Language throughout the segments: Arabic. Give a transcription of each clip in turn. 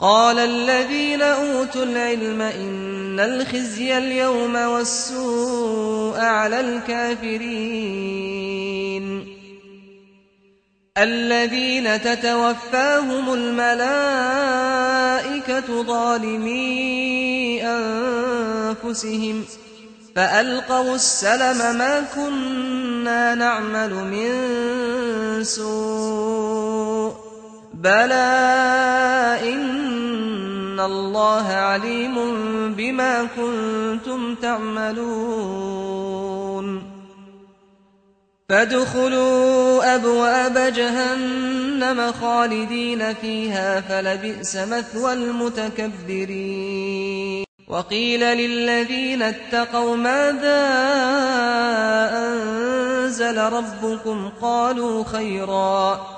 قال الذين أوتوا العلم إن الخزي اليوم والسوء على الكافرين. الذين تتوفاهم الملائكة ظالمي أنفسهم فألقوا السلم ما كنا نعمل من سوء. بلى إن ان الله عليم بما كنتم تعملون فادخلوا ابواب جهنم خالدين فيها فلبئس مثوى المتكبرين وقيل للذين اتقوا ماذا انزل ربكم قالوا خيرا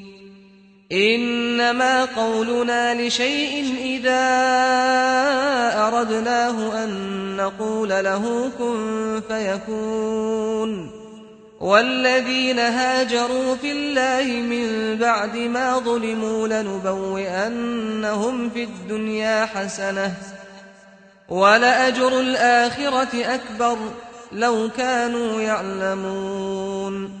إنما قولنا لشيء إذا أردناه أن نقول له كن فيكون. والذين هاجروا في الله من بعد ما ظلموا لنبوئنهم في الدنيا حسنة. ولأجر الآخرة أكبر لو كانوا يعلمون.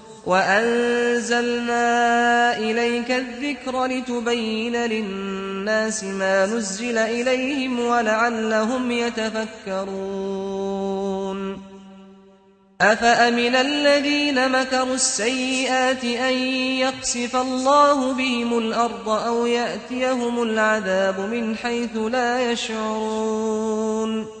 وأنزلنا إليك الذكر لتبين للناس ما نزل إليهم ولعلهم يتفكرون أفأمن الذين مكروا السيئات أن يقصف الله بهم الأرض أو يأتيهم العذاب من حيث لا يشعرون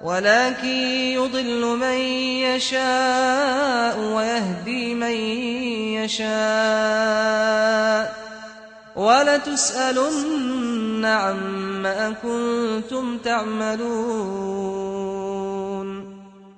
ولكن يضل من يشاء ويهدي من يشاء ولا تسألن عما كنتم تعملون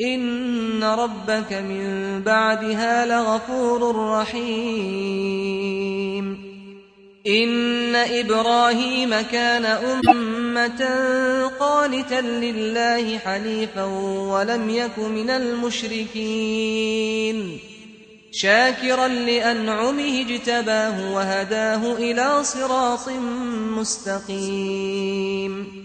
ان ربك من بعدها لغفور رحيم. ان إبراهيم كان امه قانتا لله حنيفا ولم يك من المشركين. شاكرا لانعمه اجتباه وهداه إلى صراط مستقيم.